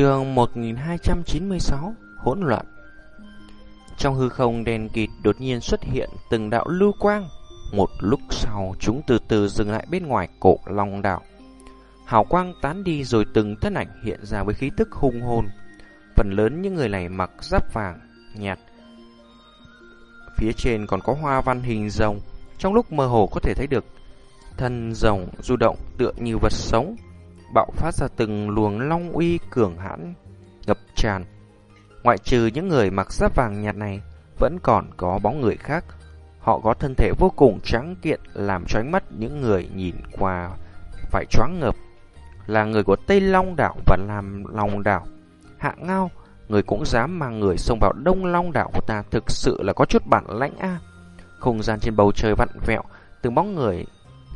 Chương 1296 Hỗn loạn. Trong hư không đèn kịt đột nhiên xuất hiện từng đạo lưu quang. Một lúc sau chúng từ từ dừng lại bên ngoài cổ long đạo Hào quang tán đi rồi từng thân ảnh hiện ra với khí tức hung hồn. Phần lớn những người này mặc giáp vàng, nhạt. Phía trên còn có hoa văn hình rồng Trong lúc mơ hồ có thể thấy được Thân rồng du động tựa như vật sống bạo phát ra từng luồng long uy cường hãn ngập tràn. Ngoại trừ những người mặc giáp vàng nhạt này, vẫn còn có bóng người khác. Họ có thân thể vô cùng trắng kiện làm cho ánh mắt những người nhìn qua phải choáng ngợp. Là người của Tây Long đảo và làm Long đảo. Hạ Ngao, người cũng dám mang người xông vào Đông Long đảo của ta thực sự là có chút bản lãnh a. Không gian trên bầu trời vặn vẹo, từng bóng người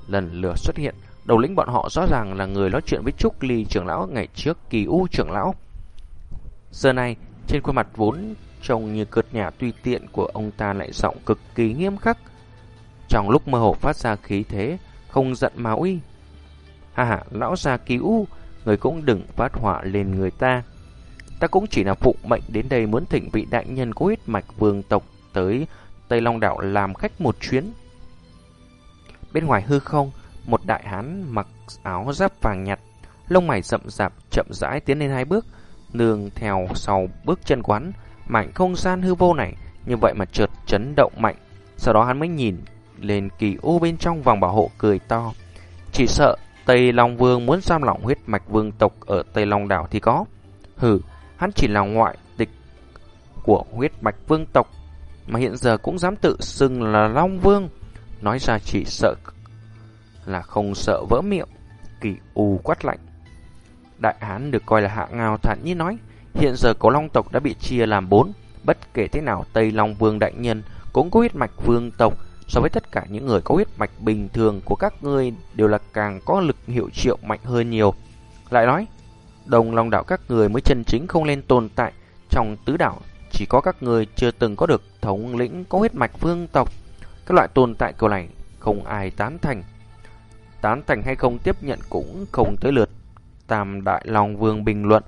lần lượt xuất hiện, Đầu lĩnh bọn họ rõ ràng là người nói chuyện với Trúc Ly trưởng lão ngày trước kỳ u trưởng lão. Giờ này, trên khuôn mặt vốn trông như cợt nhà tùy tiện của ông ta lại giọng cực kỳ nghiêm khắc. Trong lúc mơ hồ phát ra khí thế, không giận mà uy. Hà hà, lão già kỳ u, người cũng đừng phát họa lên người ta. Ta cũng chỉ là phụ mệnh đến đây muốn thỉnh vị đại nhân có huyết mạch vương tộc tới Tây Long Đảo làm khách một chuyến. Bên ngoài hư không, một đại hán mặc áo giáp vàng nhạt, lông mày rậm rạp chậm rãi tiến lên hai bước, nương theo sau bước chân quán, mảnh không gian hư vô này như vậy mà chợt chấn động mạnh. Sau đó hắn mới nhìn lên kỳ u bên trong vòng bảo hộ cười to. Chỉ sợ Tây Long Vương muốn giam lỏng huyết mạch vương tộc ở Tây Long đảo thì có. Hừ, hắn chỉ là ngoại địch của huyết mạch vương tộc mà hiện giờ cũng dám tự xưng là Long Vương. Nói ra chỉ sợ là không sợ vỡ miệng. Kỳ u quát lạnh. Đại hán được coi là hạ ngao thản nhiên nói, hiện giờ cổ long tộc đã bị chia làm bốn, bất kể thế nào Tây Long Vương đại nhân cũng có huyết mạch vương tộc, so với tất cả những người có huyết mạch bình thường của các ngươi đều là càng có lực hiệu triệu mạnh hơn nhiều. Lại nói, đồng long đạo các người mới chân chính không lên tồn tại trong tứ đảo, chỉ có các người chưa từng có được thống lĩnh có huyết mạch vương tộc. Các loại tồn tại cầu này không ai tán thành tán thành hay không tiếp nhận cũng không tới lượt. Tam Đại Long Vương bình luận,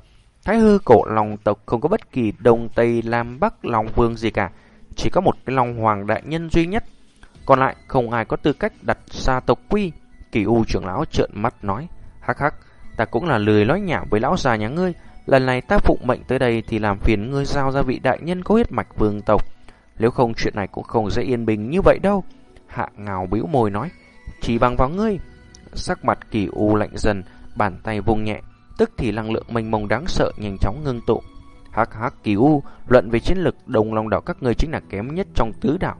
Thái hư cổ Long tộc không có bất kỳ Đông Tây Nam Bắc Long Vương gì cả, chỉ có một cái Long Hoàng đại nhân duy nhất. Còn lại không ai có tư cách đặt xa tộc quy. Kỳ U trưởng lão trợn mắt nói, hắc hắc, ta cũng là lười nói nhảm với lão già nhà ngươi. Lần này ta phụng mệnh tới đây thì làm phiền ngươi giao ra vị đại nhân có huyết mạch vương tộc. Nếu không chuyện này cũng không dễ yên bình như vậy đâu. Hạ ngào bĩu môi nói, chỉ bằng vào ngươi. Sắc mặt kỳ u lạnh dần, bàn tay vung nhẹ, tức thì năng lượng mênh mông đáng sợ nhanh chóng ngưng tụ. Hắc hắc kỳ u, luận về chiến lực đồng long đảo các ngươi chính là kém nhất trong tứ đảo.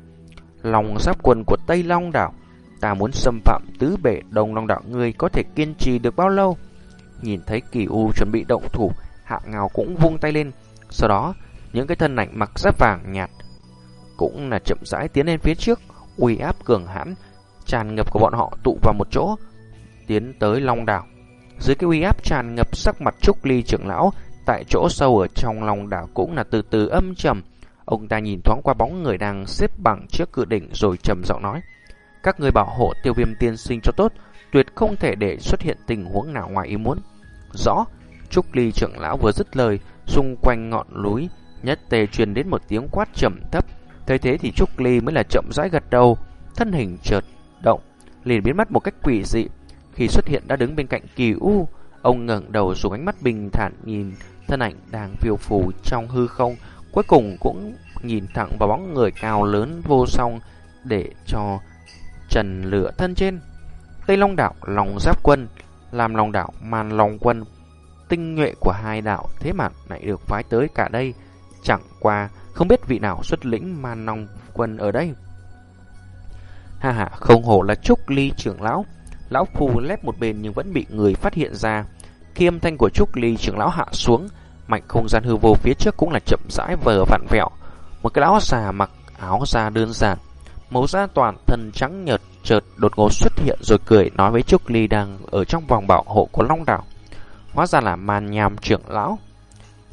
Lòng giáp quần của Tây Long đảo, ta muốn xâm phạm tứ bể đồng long đảo ngươi có thể kiên trì được bao lâu? Nhìn thấy kỳ u chuẩn bị động thủ, hạ ngào cũng vung tay lên. Sau đó, những cái thân ảnh mặc giáp vàng nhạt cũng là chậm rãi tiến lên phía trước, uy áp cường hãn, tràn ngập của bọn họ tụ vào một chỗ, tiến tới Long Đảo. Dưới cái uy áp tràn ngập sắc mặt Trúc Ly trưởng lão, tại chỗ sâu ở trong Long Đảo cũng là từ từ âm trầm. Ông ta nhìn thoáng qua bóng người đang xếp bằng trước cự đỉnh rồi trầm giọng nói. Các người bảo hộ tiêu viêm tiên sinh cho tốt, tuyệt không thể để xuất hiện tình huống nào ngoài ý muốn. Rõ, Trúc Ly trưởng lão vừa dứt lời, xung quanh ngọn núi, nhất tề truyền đến một tiếng quát trầm thấp. Thấy thế thì Trúc Ly mới là chậm rãi gật đầu, thân hình chợt động, liền biến mất một cách quỷ dị. Khi xuất hiện đã đứng bên cạnh kỳ u, ông ngẩng đầu xuống ánh mắt bình thản nhìn thân ảnh đang phiêu phù trong hư không, cuối cùng cũng nhìn thẳng vào bóng người cao lớn vô song để cho trần lửa thân trên. Tây Long đảo lòng Giáp Quân làm lòng đảo màn lòng Quân tinh nhuệ của hai đạo thế mà lại được phái tới cả đây. Chẳng qua không biết vị nào xuất lĩnh màn lòng Quân ở đây. Ha ha, không hổ là Trúc Ly trưởng lão. Lão Phu lép một bên nhưng vẫn bị người phát hiện ra. Khi âm thanh của Trúc Ly trưởng lão hạ xuống, mạnh không gian hư vô phía trước cũng là chậm rãi vờ vặn vẹo. Một cái lão già mặc áo da đơn giản, màu da toàn thân trắng nhợt chợt đột ngột xuất hiện rồi cười nói với Trúc Ly đang ở trong vòng bảo hộ của Long Đảo. Hóa ra là màn nhàm trưởng lão.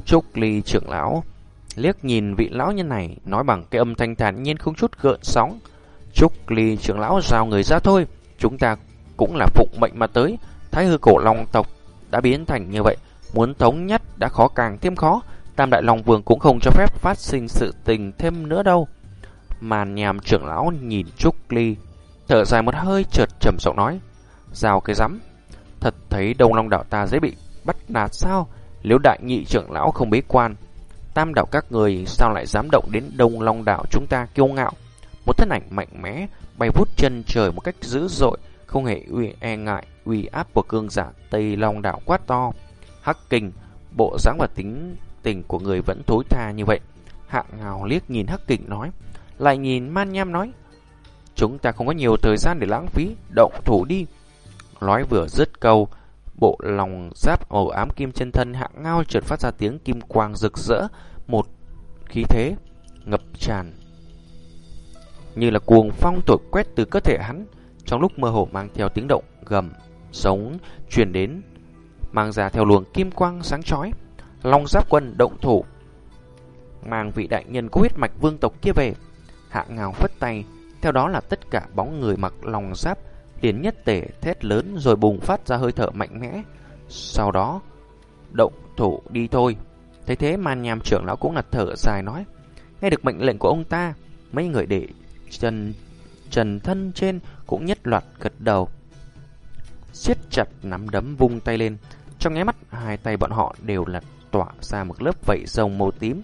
Trúc Ly trưởng lão liếc nhìn vị lão nhân này nói bằng cái âm thanh thản nhiên không chút gợn sóng. Trúc Ly trưởng lão giao người ra thôi, chúng ta cũng là phụng mệnh mà tới. Thái hư cổ long tộc đã biến thành như vậy, Muốn thống nhất đã khó càng thêm khó, Tam Đại Long Vương cũng không cho phép phát sinh sự tình thêm nữa đâu. Màn nhàm trưởng lão nhìn Trúc Ly, thở dài một hơi chợt trầm giọng nói, rào cái rắm thật thấy Đông Long Đạo ta dễ bị bắt nạt sao? Nếu đại nhị trưởng lão không bế quan, tam đạo các người sao lại dám động đến Đông Long Đạo chúng ta kiêu ngạo? Một thân ảnh mạnh mẽ bay vút chân trời một cách dữ dội, không hề uy e ngại uy áp của cương giả Tây Long Đạo quát to. Hắc Kình, bộ dáng và tính tình của người vẫn thối tha như vậy. Hạng ngào liếc nhìn Hắc Kình nói, lại nhìn Man Nham nói, chúng ta không có nhiều thời gian để lãng phí, động thủ đi. Nói vừa dứt câu, bộ lòng giáp màu ám kim chân thân hạng ngao chợt phát ra tiếng kim quang rực rỡ, một khí thế ngập tràn như là cuồng phong thổi quét từ cơ thể hắn, trong lúc mơ hồ mang theo tiếng động gầm sống truyền đến, mang ra theo luồng kim quang sáng chói. Long Giáp Quân động thủ, mang vị đại nhân có huyết mạch vương tộc kia về. Hạ ngào phất tay, theo đó là tất cả bóng người mặc lòng giáp liền nhất tể thét lớn rồi bùng phát ra hơi thở mạnh mẽ. Sau đó, động thủ đi thôi. Thế thế màn nhàm trưởng lão cũng là thở dài nói. Nghe được mệnh lệnh của ông ta, mấy người để trần, trần thân trên cũng nhất loạt gật đầu. siết chặt nắm đấm vung tay lên. Trong nháy mắt, hai tay bọn họ đều là tỏa ra một lớp vảy rồng màu tím,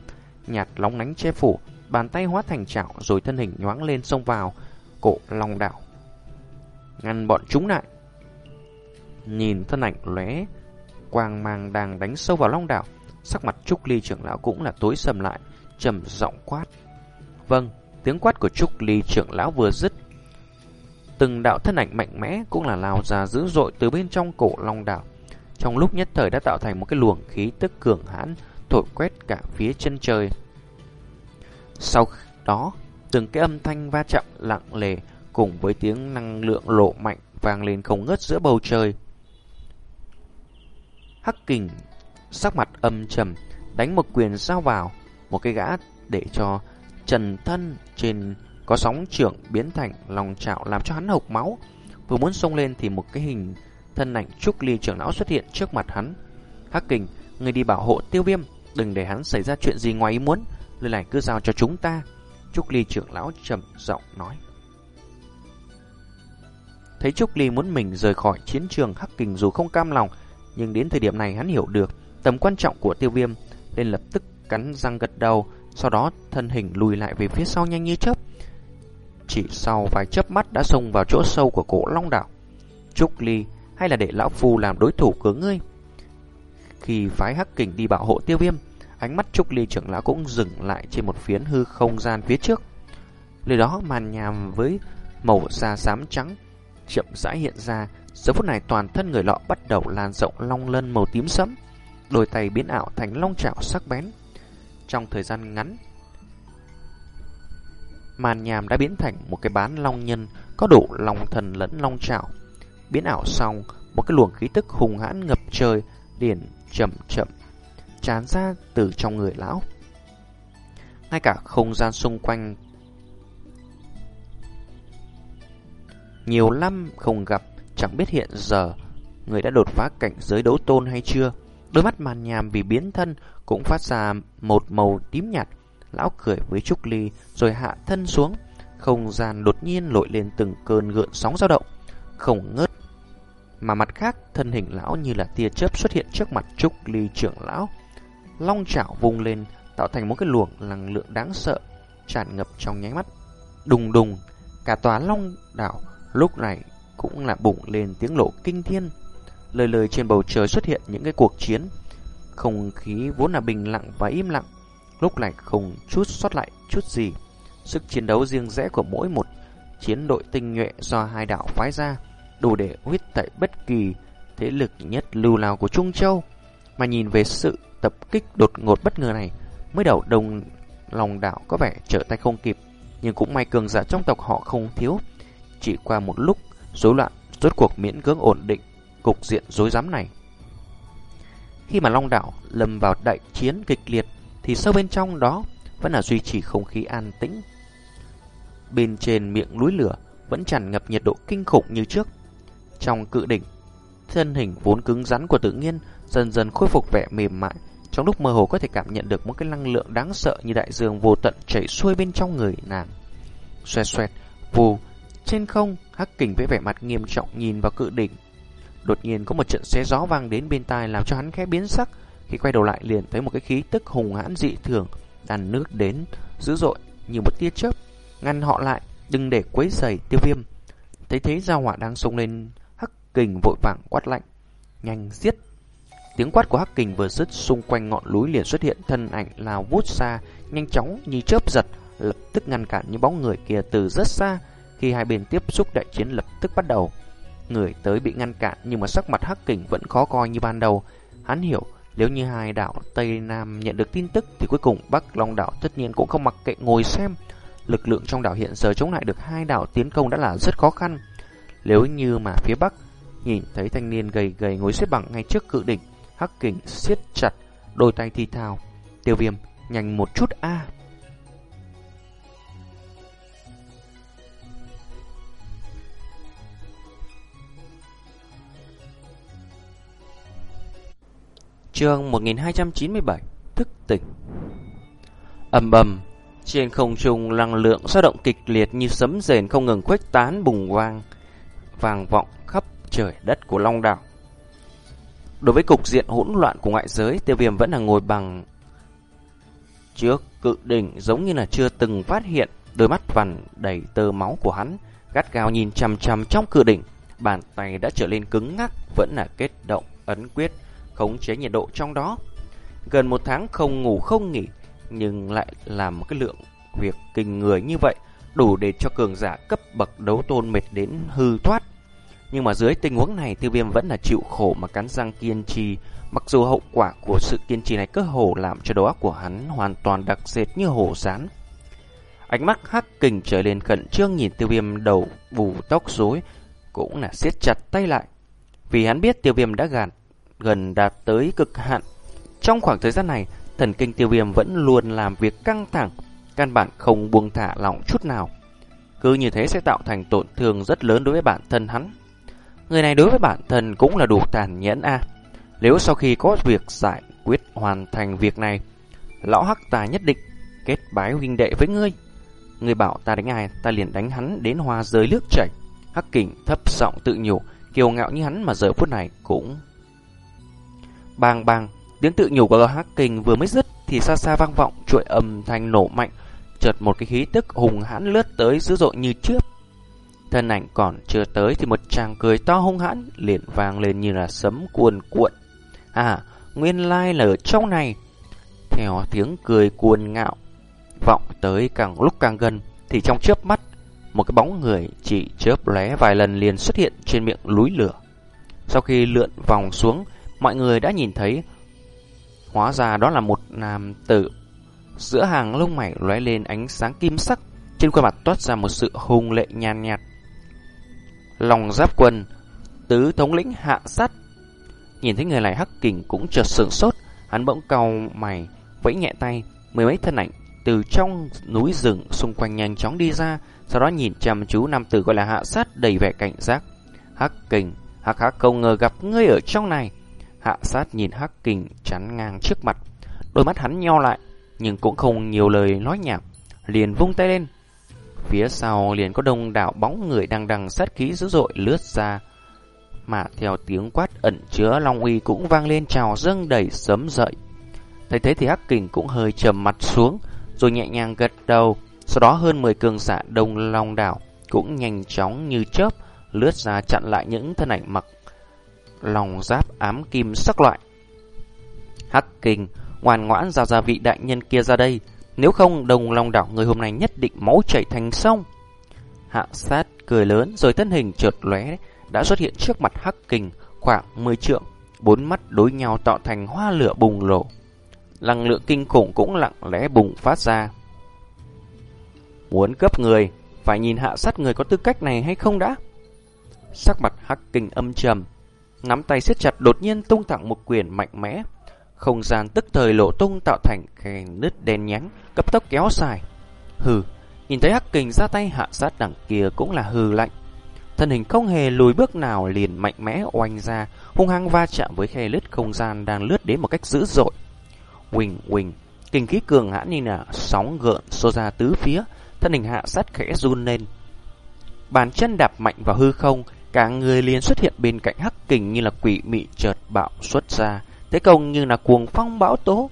nhạt lóng lánh che phủ, bàn tay hóa thành chảo rồi thân hình nhoáng lên xông vào cổ long đảo ngăn bọn chúng lại. Nhìn thân ảnh lóe, quang mang đang đánh sâu vào long đảo, sắc mặt Trúc Ly trưởng lão cũng là tối sầm lại, trầm giọng quát. Vâng, tiếng quát của Trúc Ly trưởng lão vừa dứt, từng đạo thân ảnh mạnh mẽ cũng là lao ra dữ dội từ bên trong cổ long đảo. Trong lúc nhất thời đã tạo thành một cái luồng khí tức cường hãn thổi quét cả phía chân trời. Sau đó, từng cái âm thanh va chạm lặng lề cùng với tiếng năng lượng lộ mạnh vang lên không ngớt giữa bầu trời. Hắc kình sắc mặt âm trầm, đánh một quyền sao vào, một cái gã để cho trần thân trên có sóng trưởng biến thành lòng trạo làm cho hắn hộc máu. Vừa muốn xông lên thì một cái hình thân ảnh trúc ly trưởng lão xuất hiện trước mặt hắn. Hắc kình, người đi bảo hộ tiêu viêm, đừng để hắn xảy ra chuyện gì ngoài ý muốn, lời này cứ giao cho chúng ta. Trúc ly trưởng lão trầm giọng nói. Thấy Trúc Ly muốn mình rời khỏi chiến trường Hắc Kình dù không cam lòng, nhưng đến thời điểm này hắn hiểu được tầm quan trọng của tiêu viêm, nên lập tức cắn răng gật đầu, sau đó thân hình lùi lại về phía sau nhanh như chớp. Chỉ sau vài chớp mắt đã xông vào chỗ sâu của cổ Long Đảo. Trúc Ly hay là để Lão Phu làm đối thủ của ngươi? Khi phái Hắc Kình đi bảo hộ tiêu viêm, ánh mắt Trúc Ly trưởng lão cũng dừng lại trên một phiến hư không gian phía trước. Lời đó màn nhàm với màu da xám trắng chậm rãi hiện ra, giờ phút này toàn thân người lọ bắt đầu lan rộng long lân màu tím sẫm, đôi tay biến ảo thành long chảo sắc bén. Trong thời gian ngắn, màn nhàm đã biến thành một cái bán long nhân có đủ long thần lẫn long trảo Biến ảo xong, một cái luồng khí tức hùng hãn ngập trời liền chậm chậm chán ra từ trong người lão. Ngay cả không gian xung quanh Nhiều năm không gặp, chẳng biết hiện giờ người đã đột phá cảnh giới đấu tôn hay chưa. Đôi mắt màn nhàm vì biến thân cũng phát ra một màu tím nhạt. Lão cười với Trúc Ly rồi hạ thân xuống. Không gian đột nhiên lội lên từng cơn gợn sóng dao động, không ngớt. Mà mặt khác, thân hình lão như là tia chớp xuất hiện trước mặt Trúc Ly trưởng lão. Long chảo vung lên, tạo thành một cái luồng năng lượng đáng sợ, tràn ngập trong nháy mắt. Đùng đùng, cả tòa long đảo Lúc này cũng là bụng lên tiếng lộ kinh thiên. Lời lời trên bầu trời xuất hiện những cái cuộc chiến. Không khí vốn là bình lặng và im lặng. Lúc này không chút sót lại chút gì. Sức chiến đấu riêng rẽ của mỗi một chiến đội tinh nhuệ do hai đạo phái ra đủ để huyết tẩy bất kỳ thế lực nhất lưu nào của Trung Châu. Mà nhìn về sự tập kích đột ngột bất ngờ này, mới đầu đồng lòng đảo có vẻ trở tay không kịp, nhưng cũng may cường giả trong tộc họ không thiếu. Chỉ qua một lúc, rối loạn rốt cuộc miễn cưỡng ổn định cục diện rối rắm này. Khi mà Long Đảo lâm vào đại chiến kịch liệt, thì sâu bên trong đó vẫn là duy trì không khí an tĩnh. Bên trên miệng núi lửa vẫn tràn ngập nhiệt độ kinh khủng như trước. Trong cự đỉnh, thân hình vốn cứng rắn của tự nhiên dần dần khôi phục vẻ mềm mại. Trong lúc mơ hồ có thể cảm nhận được một cái năng lượng đáng sợ như đại dương vô tận chảy xuôi bên trong người nàng. Xoẹt xoẹt, vù, trên không, hắc kình với vẻ mặt nghiêm trọng nhìn vào cự đỉnh. Đột nhiên có một trận xé gió vang đến bên tai làm cho hắn khẽ biến sắc. Khi quay đầu lại liền thấy một cái khí tức hùng hãn dị thường, đàn nước đến, dữ dội như một tia chớp, ngăn họ lại, đừng để quấy rầy tiêu viêm. Thấy thế gia hỏa đang xông lên, hắc kình vội vàng quát lạnh, nhanh giết. Tiếng quát của hắc kình vừa dứt xung quanh ngọn núi liền xuất hiện thân ảnh lao vút xa, nhanh chóng như chớp giật, lập tức ngăn cản những bóng người kia từ rất xa. Khi hai bên tiếp xúc đại chiến lập tức bắt đầu. Người tới bị ngăn cản nhưng mà sắc mặt hắc kình vẫn khó coi như ban đầu. Hắn hiểu nếu như hai đảo Tây Nam nhận được tin tức thì cuối cùng Bắc Long đảo tất nhiên cũng không mặc kệ ngồi xem. Lực lượng trong đảo hiện giờ chống lại được hai đảo tiến công đã là rất khó khăn. Nếu như mà phía Bắc nhìn thấy thanh niên gầy gầy ngồi xếp bằng ngay trước cự đỉnh, Hắc Kình siết chặt đôi tay thi thào. Tiêu Viêm, nhanh một chút a. Chương 1297 Thức tỉnh. Ầm ầm, Trên không trung năng lượng dao động kịch liệt như sấm rền không ngừng khuếch tán bùng vang Vàng vọng khắp trời đất của Long Đảo. Đối với cục diện hỗn loạn của ngoại giới, Tiêu viêm vẫn là ngồi bằng Trước cự đỉnh giống như là chưa từng phát hiện. Đôi mắt vằn đầy tơ máu của hắn, Gắt gao nhìn chằm chằm trong cự đỉnh. Bàn tay đã trở lên cứng ngắc, Vẫn là kết động, ấn quyết khống chế nhiệt độ trong đó. Gần một tháng không ngủ không nghỉ, nhưng lại làm một cái lượng việc kinh người như vậy, đủ để cho cường giả cấp bậc đấu tôn mệt đến hư thoát. Nhưng mà dưới tình huống này, tiêu viêm vẫn là chịu khổ mà cắn răng kiên trì, mặc dù hậu quả của sự kiên trì này cơ hồ làm cho đầu óc của hắn hoàn toàn đặc sệt như hổ rán. Ánh mắt hắc kình trở lên khẩn trương nhìn tiêu viêm đầu bù tóc rối, cũng là siết chặt tay lại. Vì hắn biết tiêu viêm đã gạt gần đạt tới cực hạn. Trong khoảng thời gian này, thần kinh tiêu viêm vẫn luôn làm việc căng thẳng, căn bản không buông thả lỏng chút nào. Cứ như thế sẽ tạo thành tổn thương rất lớn đối với bản thân hắn. Người này đối với bản thân cũng là đủ tàn nhẫn a. Nếu sau khi có việc giải quyết hoàn thành việc này, lão hắc ta nhất định kết bái huynh đệ với ngươi. Ngươi bảo ta đánh ai, ta liền đánh hắn đến hoa rơi nước chảy. Hắc kình thấp giọng tự nhủ, kiêu ngạo như hắn mà giờ phút này cũng Bang bang, tiếng tự nhủ của Hắc Kình vừa mới dứt thì xa xa vang vọng chuỗi âm thanh nổ mạnh, chợt một cái khí tức hùng hãn lướt tới dữ dội như trước. Thân ảnh còn chưa tới thì một tràng cười to hung hãn liền vang lên như là sấm cuồn cuộn. À, nguyên lai là ở trong này. Theo tiếng cười cuồn ngạo vọng tới càng lúc càng gần thì trong chớp mắt một cái bóng người chỉ chớp lóe vài lần liền xuất hiện trên miệng núi lửa. Sau khi lượn vòng xuống mọi người đã nhìn thấy. Hóa ra đó là một nam tử. Giữa hàng lông mày lóe lên ánh sáng kim sắc, trên khuôn mặt toát ra một sự hung lệ nhàn nhạt. Lòng giáp quân, tứ thống lĩnh hạ sát. Nhìn thấy người này hắc kình cũng chợt sửng sốt, hắn bỗng cau mày, vẫy nhẹ tay, mười mấy thân ảnh từ trong núi rừng xung quanh nhanh chóng đi ra, sau đó nhìn chăm chú nam tử gọi là hạ sát đầy vẻ cảnh giác. Hắc kình, hắc hắc không ngờ gặp ngươi ở trong này. Hạ sát nhìn Hắc Kình chắn ngang trước mặt, đôi mắt hắn nho lại, nhưng cũng không nhiều lời nói nhảm, liền vung tay lên. Phía sau liền có đông đảo bóng người đang đằng sát khí dữ dội lướt ra, mà theo tiếng quát ẩn chứa long uy cũng vang lên trào dâng đầy sớm dậy. Thấy thế thì Hắc Kình cũng hơi trầm mặt xuống, rồi nhẹ nhàng gật đầu, sau đó hơn 10 cường giả đông long đảo cũng nhanh chóng như chớp lướt ra chặn lại những thân ảnh mặc lòng giáp ám kim sắc loại. Hắc kinh, ngoan ngoãn giao ra vị đại nhân kia ra đây, nếu không đồng lòng đảo người hôm nay nhất định máu chảy thành sông. Hạ sát cười lớn rồi thân hình chợt lóe đã xuất hiện trước mặt Hắc kinh khoảng 10 trượng, bốn mắt đối nhau tạo thành hoa lửa bùng nổ. Năng lượng kinh khủng cũng lặng lẽ bùng phát ra. Muốn cấp người, phải nhìn hạ sát người có tư cách này hay không đã? Sắc mặt Hắc kinh âm trầm, Nắm tay siết chặt đột nhiên tung thẳng một quyền mạnh mẽ. Không gian tức thời lộ tung tạo thành khe nứt đen nhánh, cấp tốc kéo dài. Hừ, nhìn thấy Hắc Kình ra tay hạ sát đằng kia cũng là hừ lạnh. thân hình không hề lùi bước nào liền mạnh mẽ oanh ra, hung hăng va chạm với khe lứt không gian đang lướt đến một cách dữ dội. Quỳnh quỳnh, kinh khí cường hãn như là sóng gợn xô ra tứ phía, thân hình hạ sát khẽ run lên. Bàn chân đạp mạnh vào hư không, cả người liền xuất hiện bên cạnh hắc kình như là quỷ mị chợt bạo xuất ra, thế công như là cuồng phong bão tố.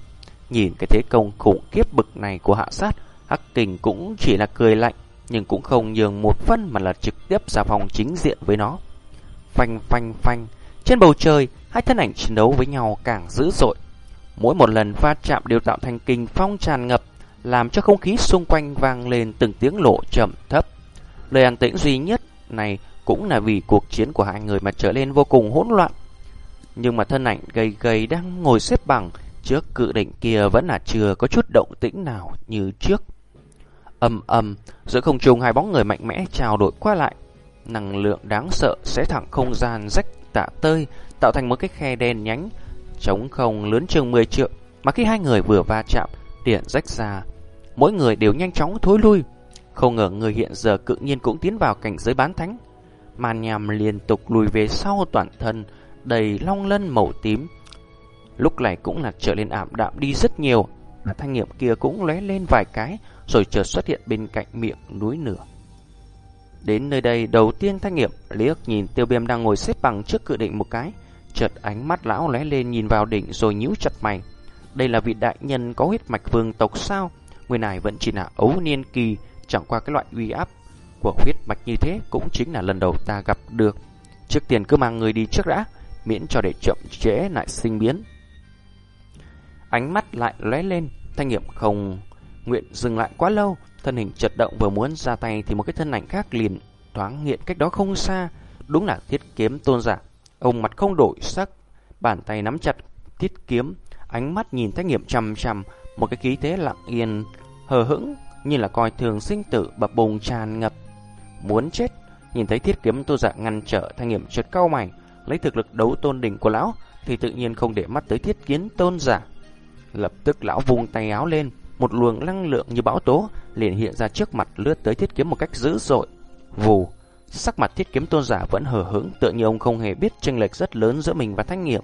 Nhìn cái thế công khủng khiếp bực này của hạ sát, hắc kình cũng chỉ là cười lạnh, nhưng cũng không nhường một phân mà là trực tiếp ra phòng chính diện với nó. Phanh phanh phanh, trên bầu trời, hai thân ảnh chiến đấu với nhau càng dữ dội. Mỗi một lần va chạm đều tạo thành kinh phong tràn ngập, làm cho không khí xung quanh vang lên từng tiếng lộ trầm thấp. Lời an tĩnh duy nhất này cũng là vì cuộc chiến của hai người mà trở nên vô cùng hỗn loạn. Nhưng mà thân ảnh gầy gầy đang ngồi xếp bằng trước cự đỉnh kia vẫn là chưa có chút động tĩnh nào như trước. Âm âm, giữa không trung hai bóng người mạnh mẽ trao đổi qua lại. Năng lượng đáng sợ sẽ thẳng không gian rách tạ tơi, tạo thành một cái khe đen nhánh, trống không lớn chừng 10 triệu. Mà khi hai người vừa va chạm, điện rách ra, mỗi người đều nhanh chóng thối lui. Không ngờ người hiện giờ cự nhiên cũng tiến vào cảnh giới bán thánh. Màn nhằm liên tục lùi về sau toàn thân, đầy long lân màu tím. Lúc này cũng là trở lên ảm đạm đi rất nhiều, mà thanh nghiệm kia cũng lóe lên vài cái, rồi chợt xuất hiện bên cạnh miệng núi nửa. Đến nơi đây, đầu tiên thanh nghiệm liếc nhìn tiêu viêm đang ngồi xếp bằng trước cự định một cái, chợt ánh mắt lão lóe lên nhìn vào đỉnh rồi nhíu chặt mày. Đây là vị đại nhân có huyết mạch vương tộc sao? Người này vẫn chỉ là ấu niên kỳ, chẳng qua cái loại uy áp của huyết mạch như thế cũng chính là lần đầu ta gặp được. Trước tiền cứ mang người đi trước đã, miễn cho để chậm trễ lại sinh biến. Ánh mắt lại lóe lên, thanh nghiệm không nguyện dừng lại quá lâu, thân hình chật động vừa muốn ra tay thì một cái thân ảnh khác liền thoáng hiện cách đó không xa, đúng là thiết kiếm tôn giả. Ông mặt không đổi sắc, bàn tay nắm chặt thiết kiếm, ánh mắt nhìn thanh nghiệm chằm chằm, một cái khí thế lặng yên, hờ hững như là coi thường sinh tử bập bùng tràn ngập. Muốn chết, nhìn thấy thiết kiếm tôn giả dạ ngăn trở thanh nghiệm chợt cao mày, lấy thực lực đấu tôn đỉnh của lão thì tự nhiên không để mắt tới thiết kiến tôn giả. Lập tức lão vung tay áo lên, một luồng năng lượng như bão tố liền hiện ra trước mặt lướt tới thiết kiếm một cách dữ dội. Vù, sắc mặt thiết kiếm tôn giả vẫn hờ hững, tựa như ông không hề biết chênh lệch rất lớn giữa mình và thanh nghiệm.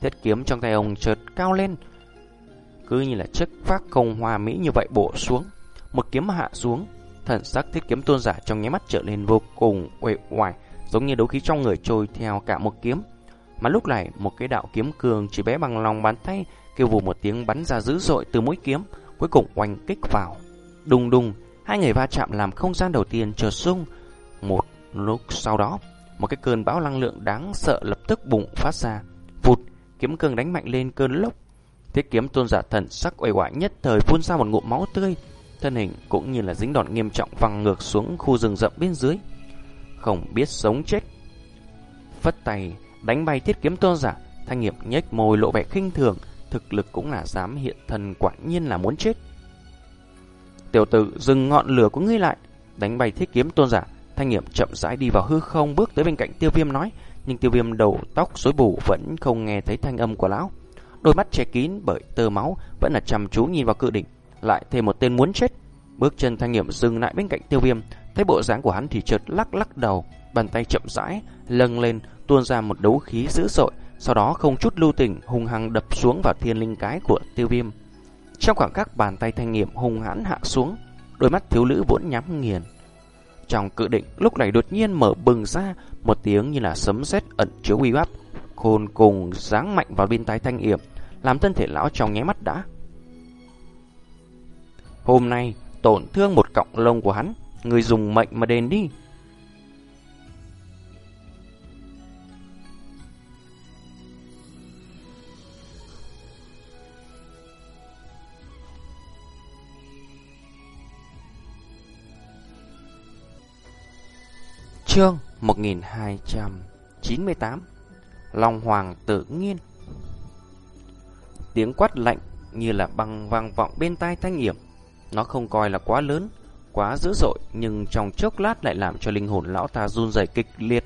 Thiết kiếm trong tay ông chợt cao lên, cứ như là chiếc phát không hoa mỹ như vậy bổ xuống, một kiếm hạ xuống, thần sắc thiết kiếm tôn giả trong nháy mắt trở lên vô cùng uể oải, giống như đấu khí trong người trôi theo cả một kiếm. Mà lúc này, một cái đạo kiếm cường chỉ bé bằng lòng bàn tay kêu vù một tiếng bắn ra dữ dội từ mũi kiếm, cuối cùng oanh kích vào. Đùng đùng, hai người va chạm làm không gian đầu tiên chợt sung. Một lúc sau đó, một cái cơn bão năng lượng đáng sợ lập tức bùng phát ra. Vụt, kiếm cường đánh mạnh lên cơn lốc. Thiết kiếm tôn giả thần sắc uể oải nhất thời phun ra một ngụm máu tươi, thân hình cũng như là dính đòn nghiêm trọng văng ngược xuống khu rừng rậm bên dưới. Không biết sống chết. Phất tay, đánh bay thiết kiếm tôn giả, thanh nghiệp nhếch môi lộ vẻ khinh thường, thực lực cũng là dám hiện thần quả nhiên là muốn chết. Tiểu tử dừng ngọn lửa của ngươi lại, đánh bay thiết kiếm tôn giả, thanh nghiệm chậm rãi đi vào hư không bước tới bên cạnh tiêu viêm nói, nhưng tiêu viêm đầu tóc rối bù vẫn không nghe thấy thanh âm của lão. Đôi mắt che kín bởi tơ máu vẫn là chăm chú nhìn vào cự đỉnh, lại thêm một tên muốn chết. Bước chân thanh nghiệm dừng lại bên cạnh tiêu viêm, thấy bộ dáng của hắn thì chợt lắc lắc đầu, bàn tay chậm rãi lâng lên tuôn ra một đấu khí dữ dội, sau đó không chút lưu tình hung hăng đập xuống vào thiên linh cái của tiêu viêm. Trong khoảng khắc bàn tay thanh nghiệm hung hãn hạ xuống, đôi mắt thiếu nữ vốn nhắm nghiền. Trong cự định lúc này đột nhiên mở bừng ra một tiếng như là sấm sét ẩn chứa uy áp, khôn cùng giáng mạnh vào bên tai thanh yểm, làm thân thể lão trong nháy mắt đã. Hôm nay tổn thương một cọng lông của hắn, người dùng mệnh mà đền đi. Chương 1298 Long Hoàng tự nhiên Tiếng quát lạnh như là băng vang vọng bên tai thanh hiểm nó không coi là quá lớn, quá dữ dội Nhưng trong chốc lát lại làm cho linh hồn lão ta run rẩy kịch liệt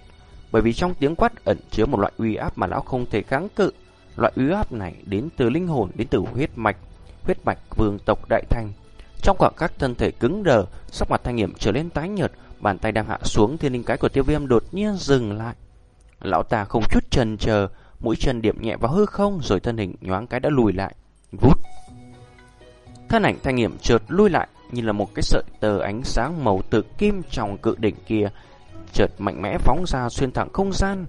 Bởi vì trong tiếng quát ẩn chứa một loại uy áp mà lão không thể kháng cự Loại uy áp này đến từ linh hồn, đến từ huyết mạch Huyết mạch vương tộc đại thành Trong khoảng các thân thể cứng đờ Sắc mặt thanh hiểm trở lên tái nhợt Bàn tay đang hạ xuống thiên linh cái của tiêu viêm đột nhiên dừng lại. Lão ta không chút chần chờ, mũi chân điểm nhẹ vào hư không rồi thân hình nhoáng cái đã lùi lại. Vút. Thân ảnh thanh hiểm chợt lui lại như là một cái sợi tờ ánh sáng màu tự kim trong cự đỉnh kia, chợt mạnh mẽ phóng ra xuyên thẳng không gian.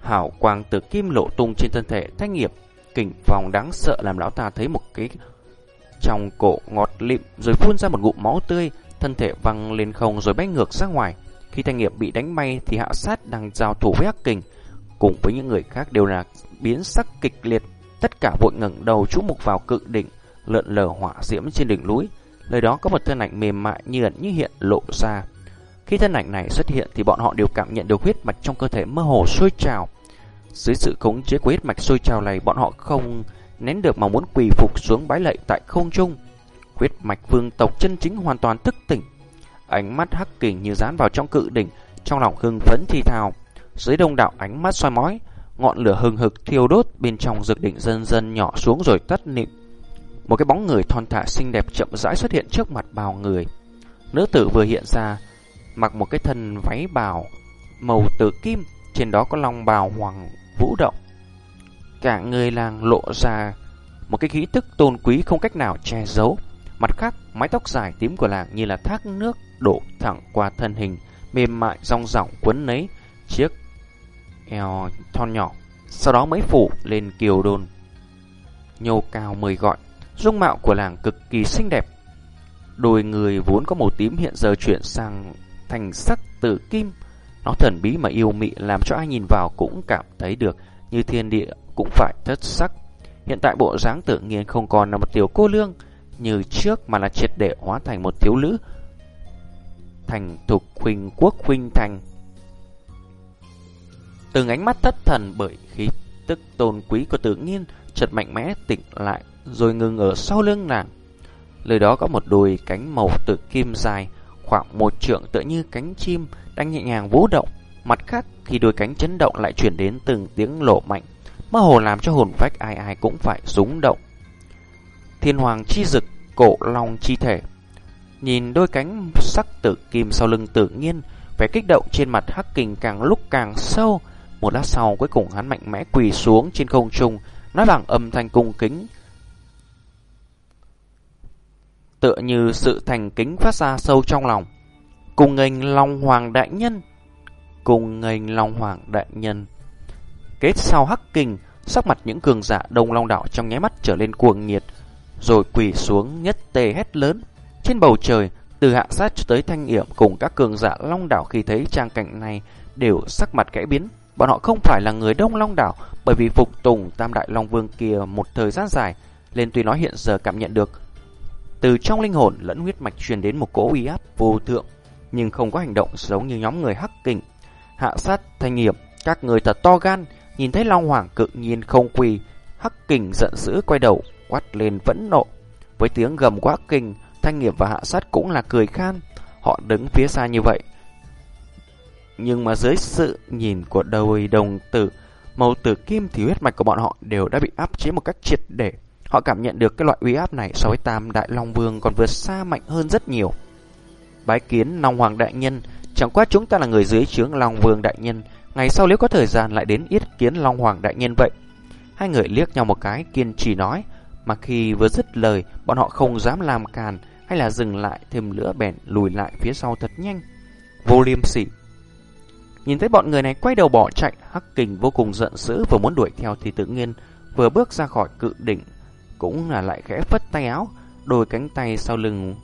Hảo quang tự kim lộ tung trên thân thể thanh hiểm, kình vòng đáng sợ làm lão ta thấy một cái trong cổ ngọt lịm rồi phun ra một ngụm máu tươi, thân thể văng lên không rồi bay ngược ra ngoài. Khi thanh nghiệp bị đánh bay thì hạ sát đang giao thủ với hắc kình, cùng với những người khác đều là biến sắc kịch liệt. Tất cả vội ngẩng đầu chú mục vào cự đỉnh, lượn lờ hỏa diễm trên đỉnh núi. Nơi đó có một thân ảnh mềm mại như ẩn như hiện lộ ra. Khi thân ảnh này xuất hiện thì bọn họ đều cảm nhận được huyết mạch trong cơ thể mơ hồ sôi trào. Dưới sự khống chế của huyết mạch sôi trào này, bọn họ không nén được mà muốn quỳ phục xuống bái lạy tại không trung. Huyết mạch vương tộc chân chính hoàn toàn thức tỉnh. Ánh mắt hắc kình như dán vào trong cự đỉnh, trong lòng hưng phấn thi thào. Dưới đông đảo ánh mắt soi mói, ngọn lửa hừng hực thiêu đốt bên trong dược đỉnh dần dần nhỏ xuống rồi tắt nịm. Một cái bóng người thon thả xinh đẹp chậm rãi xuất hiện trước mặt bao người. Nữ tử vừa hiện ra, mặc một cái thân váy bào màu tử kim, trên đó có long bào hoàng vũ động. Cả người làng lộ ra một cái khí tức tôn quý không cách nào che giấu. Mặt khác, mái tóc dài tím của làng như là thác nước đổ thẳng qua thân hình, mềm mại rong ròng quấn lấy chiếc eo thon nhỏ. Sau đó mới phủ lên kiều đôn. Nhô cao mời gọi, dung mạo của làng cực kỳ xinh đẹp. Đôi người vốn có màu tím hiện giờ chuyển sang thành sắc tử kim. Nó thần bí mà yêu mị làm cho ai nhìn vào cũng cảm thấy được như thiên địa cũng phải thất sắc. Hiện tại bộ dáng tự nhiên không còn là một tiểu cô lương như trước mà là triệt để hóa thành một thiếu nữ thành thục huynh quốc huynh thành. Từng ánh mắt thất thần bởi khí tức tôn quý của tự nhiên chợt mạnh mẽ tỉnh lại rồi ngừng ở sau lưng nàng. Lời đó có một đôi cánh màu tự kim dài khoảng một trượng tựa như cánh chim đang nhẹ nhàng vũ động. Mặt khác khi đôi cánh chấn động lại chuyển đến từng tiếng lộ mạnh, mơ hồ làm cho hồn phách ai ai cũng phải rúng động. Thiên hoàng chi dực, cổ long chi thể. Nhìn đôi cánh sắc tự kim sau lưng tự nhiên, vẻ kích động trên mặt hắc kình càng lúc càng sâu. Một lát sau cuối cùng hắn mạnh mẽ quỳ xuống trên không trung, nói bằng âm thanh cung kính. Tựa như sự thành kính phát ra sâu trong lòng. Cùng nghênh Long Hoàng Đại Nhân Cùng nghênh Long Hoàng Đại Nhân Kết sau hắc kình Sắc mặt những cường giả đông long đảo trong nháy mắt trở lên cuồng nhiệt Rồi quỳ xuống nhất tề hét lớn Trên bầu trời Từ hạ sát cho tới thanh yểm Cùng các cường giả long đảo khi thấy trang cảnh này Đều sắc mặt kẽ biến Bọn họ không phải là người đông long đảo Bởi vì phục tùng tam đại long vương kia Một thời gian dài nên tuy nói hiện giờ cảm nhận được Từ trong linh hồn lẫn huyết mạch truyền đến một cỗ uy áp vô thượng nhưng không có hành động giống như nhóm người hắc kình. Hạ sát thanh nghiệp, các người thật to gan, nhìn thấy Long Hoàng cự nhiên không quỳ, hắc kình giận dữ quay đầu, quát lên vẫn nộ. Với tiếng gầm quá kình, thanh nghiệp và hạ sát cũng là cười khan, họ đứng phía xa như vậy. Nhưng mà dưới sự nhìn của đôi đồng tử, màu tử kim thì huyết mạch của bọn họ đều đã bị áp chế một cách triệt để. Họ cảm nhận được cái loại uy áp này so với Tam Đại Long Vương còn vượt xa mạnh hơn rất nhiều bái kiến Long Hoàng Đại Nhân. Chẳng qua chúng ta là người dưới trướng Long Vương Đại Nhân. Ngày sau nếu có thời gian lại đến yết kiến Long Hoàng Đại Nhân vậy. Hai người liếc nhau một cái kiên trì nói. Mà khi vừa dứt lời, bọn họ không dám làm càn hay là dừng lại thêm lửa bèn lùi lại phía sau thật nhanh. Vô liêm sỉ. Nhìn thấy bọn người này quay đầu bỏ chạy, Hắc Kình vô cùng giận dữ vừa muốn đuổi theo thì tự nhiên vừa bước ra khỏi cự đỉnh cũng là lại khẽ phất tay áo, đôi cánh tay sau lưng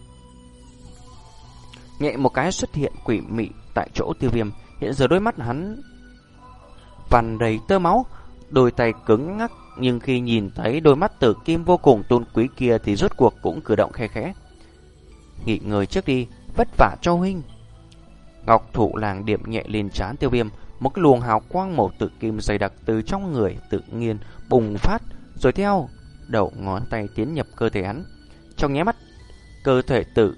Nhẹ một cái xuất hiện quỷ mị tại chỗ tiêu viêm. Hiện giờ đôi mắt hắn Vằn đầy tơ máu Đôi tay cứng ngắc Nhưng khi nhìn thấy đôi mắt tử kim vô cùng tôn quý kia Thì rốt cuộc cũng cử động khe khẽ. Nghỉ ngơi trước đi Vất vả cho huynh. Ngọc thủ làng điểm nhẹ lên trán tiêu viêm Một luồng hào quang màu tự kim dày đặc Từ trong người tự nhiên bùng phát Rồi theo đầu ngón tay tiến nhập cơ thể hắn Trong nháy mắt Cơ thể tự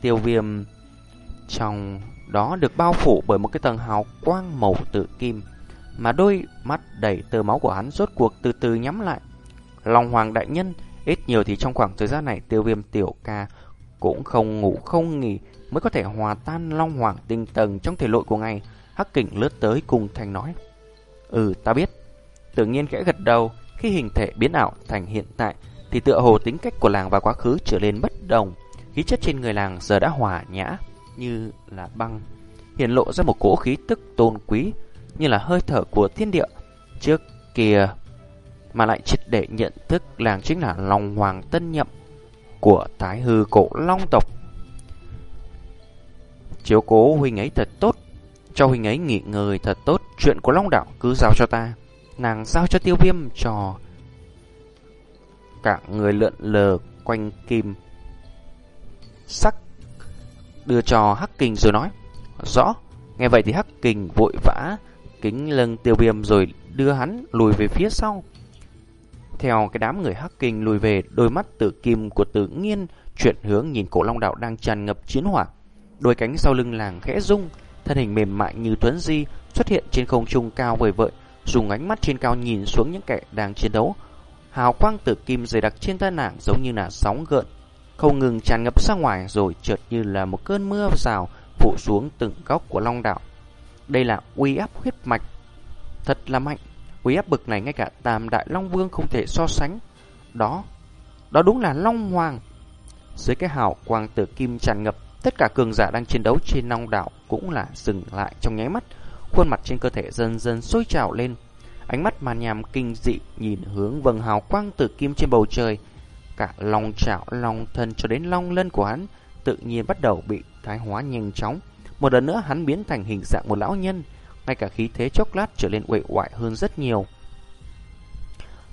tiêu viêm trong đó được bao phủ bởi một cái tầng hào quang màu tự kim, mà đôi mắt đầy tơ máu của hắn rốt cuộc từ từ nhắm lại. Long Hoàng đại nhân, ít nhiều thì trong khoảng thời gian này tiêu viêm tiểu ca cũng không ngủ không nghỉ mới có thể hòa tan long hoàng tinh tầng trong thể lội của ngài. Hắc kình lướt tới cùng thành nói. Ừ, ta biết. Tự nhiên khẽ gật đầu, khi hình thể biến ảo thành hiện tại, thì tựa hồ tính cách của làng và quá khứ trở lên bất đồng. Khí chất trên người làng giờ đã hòa nhã, như là băng. Hiện lộ ra một cỗ khí tức tôn quý, như là hơi thở của thiên địa. Trước kia, mà lại triệt để nhận thức làng chính là Long Hoàng Tân Nhậm của tái hư cổ Long tộc. Chiếu cố huynh ấy thật tốt, cho huynh ấy nghỉ ngơi thật tốt, chuyện của Long Đạo cứ giao cho ta. Nàng giao cho tiêu viêm cho cả người lượn lờ quanh kim sắc đưa cho Hắc Kình rồi nói. Rõ, nghe vậy thì Hắc Kình vội vã kính lưng tiêu viêm rồi đưa hắn lùi về phía sau. Theo cái đám người Hắc kinh lùi về, đôi mắt tử kim của tử nghiên chuyển hướng nhìn cổ long đạo đang tràn ngập chiến hỏa. Đôi cánh sau lưng làng khẽ rung, thân hình mềm mại như tuấn di xuất hiện trên không trung cao vời vợi, dùng ánh mắt trên cao nhìn xuống những kẻ đang chiến đấu. Hào quang tử kim dày đặc trên thân nàng giống như là sóng gợn, không ngừng tràn ngập ra ngoài rồi chợt như là một cơn mưa rào phủ xuống từng góc của long đạo. Đây là uy áp huyết mạch, thật là mạnh. Uy áp bực này ngay cả Tam Đại Long Vương không thể so sánh. Đó, đó đúng là Long Hoàng. Dưới cái hào quang tử kim tràn ngập, tất cả cường giả đang chiến đấu trên long đảo cũng là dừng lại trong nháy mắt. Khuôn mặt trên cơ thể dần dần sôi trào lên. Ánh mắt màn nhàm kinh dị nhìn hướng vầng hào quang tử kim trên bầu trời. Cả long trảo, long thân cho đến long lân của hắn tự nhiên bắt đầu bị thái hóa nhanh chóng. Một lần nữa hắn biến thành hình dạng một lão nhân, ngay cả khí thế chốc lát trở lên uể oải hơn rất nhiều.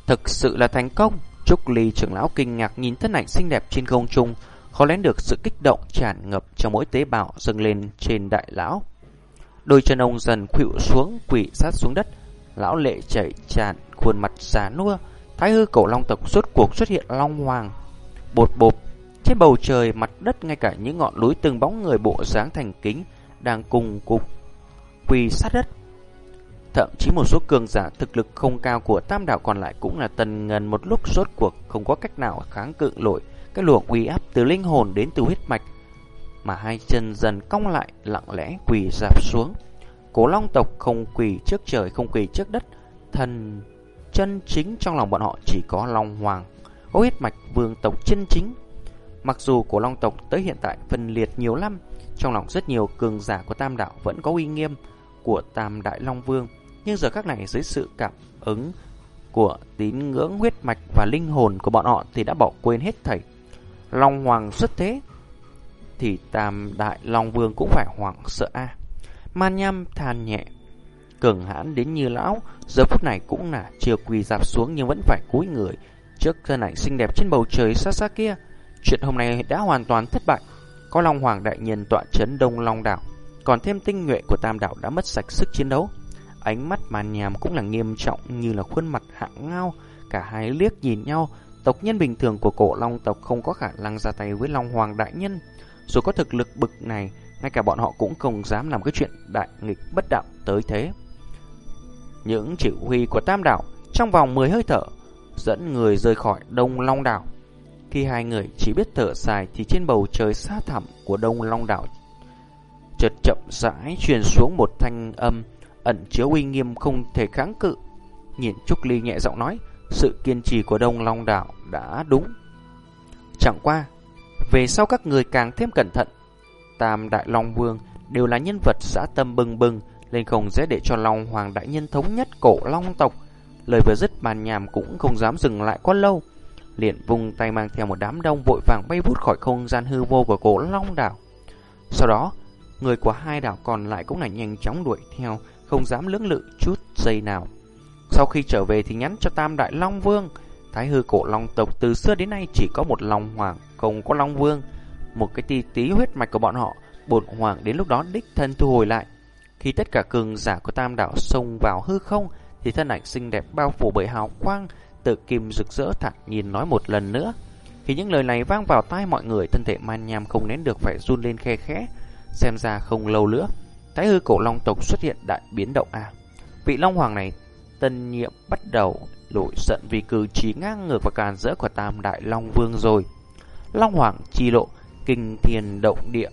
Thực sự là thành công. Trúc Ly trưởng lão kinh ngạc nhìn thân ảnh xinh đẹp trên không trung, khó lén được sự kích động tràn ngập trong mỗi tế bào dâng lên trên đại lão. Đôi chân ông dần khuỵu xuống, quỷ sát xuống đất, lão lệ chảy tràn, khuôn mặt già nua, thái hư cổ long tộc suốt cuộc xuất hiện long hoàng. Bột bột, trên bầu trời mặt đất ngay cả những ngọn núi từng bóng người bộ dáng thành kính đang cùng cục quỳ sát đất. Thậm chí một số cường giả thực lực không cao của tam đạo còn lại cũng là tần ngần một lúc rốt cuộc không có cách nào kháng cự nổi cái luồng uy áp từ linh hồn đến từ huyết mạch mà hai chân dần cong lại lặng lẽ quỳ dạp xuống. Cổ long tộc không quỳ trước trời không quỳ trước đất, thần chân chính trong lòng bọn họ chỉ có long hoàng, có huyết mạch vương tộc chân chính. Mặc dù cổ long tộc tới hiện tại phân liệt nhiều lắm, trong lòng rất nhiều cường giả của tam đạo vẫn có uy nghiêm của tam đại long vương, nhưng giờ các này dưới sự cảm ứng của tín ngưỡng huyết mạch và linh hồn của bọn họ thì đã bỏ quên hết thảy. Long hoàng xuất thế thì tam đại long vương cũng phải hoảng sợ a. À. Man nham than nhẹ, cường hãn đến như lão, giờ phút này cũng là chưa quỳ dạp xuống nhưng vẫn phải cúi người trước thân ảnh xinh đẹp trên bầu trời xa xa kia. Chuyện hôm nay đã hoàn toàn thất bại. Có Long Hoàng đại nhân tọa chấn Đông Long đảo, còn thêm tinh nhuệ của Tam Đạo đã mất sạch sức chiến đấu. Ánh mắt màn nhàm cũng là nghiêm trọng như là khuôn mặt hạng ngao, cả hai liếc nhìn nhau, tộc nhân bình thường của cổ Long tộc không có khả năng ra tay với Long Hoàng đại nhân. Dù có thực lực bực này, ngay cả bọn họ cũng không dám làm cái chuyện đại nghịch bất đạo tới thế. Những chỉ huy của Tam đảo trong vòng 10 hơi thở dẫn người rời khỏi Đông Long đảo. Khi hai người chỉ biết thở dài thì trên bầu trời xa thẳm của Đông Long đảo chợt chậm rãi truyền xuống một thanh âm ẩn chứa uy nghiêm không thể kháng cự. Nhìn Trúc Ly nhẹ giọng nói, sự kiên trì của Đông Long đạo đã đúng. Chẳng qua, về sau các người càng thêm cẩn thận. Tam Đại Long Vương đều là nhân vật xã tâm bừng bừng, nên không dễ để cho Long Hoàng Đại Nhân thống nhất cổ Long tộc. Lời vừa dứt bàn nhàm cũng không dám dừng lại quá lâu liền vùng tay mang theo một đám đông vội vàng bay vút khỏi không gian hư vô của cổ Long đảo. Sau đó, người của hai đảo còn lại cũng là nhanh chóng đuổi theo, không dám lưỡng lự chút giây nào. Sau khi trở về thì nhắn cho Tam Đại Long Vương, Thái hư cổ Long tộc từ xưa đến nay chỉ có một Long Hoàng, không có Long Vương. Một cái tí tí huyết mạch của bọn họ, bột hoàng đến lúc đó đích thân thu hồi lại. Khi tất cả cường giả của Tam Đảo xông vào hư không, thì thân ảnh xinh đẹp bao phủ bởi hào quang, Tự kim rực rỡ thẳng nhìn nói một lần nữa. Khi những lời này vang vào tai mọi người, thân thể man nham không nén được phải run lên khe khẽ. Xem ra không lâu nữa, thái hư cổ long tộc xuất hiện đại biến động à. Vị long hoàng này tân nhiệm bắt đầu nổi giận vì cử chỉ ngang ngược và càn rỡ của tam đại long vương rồi. Long hoàng chi lộ kinh thiên động địa.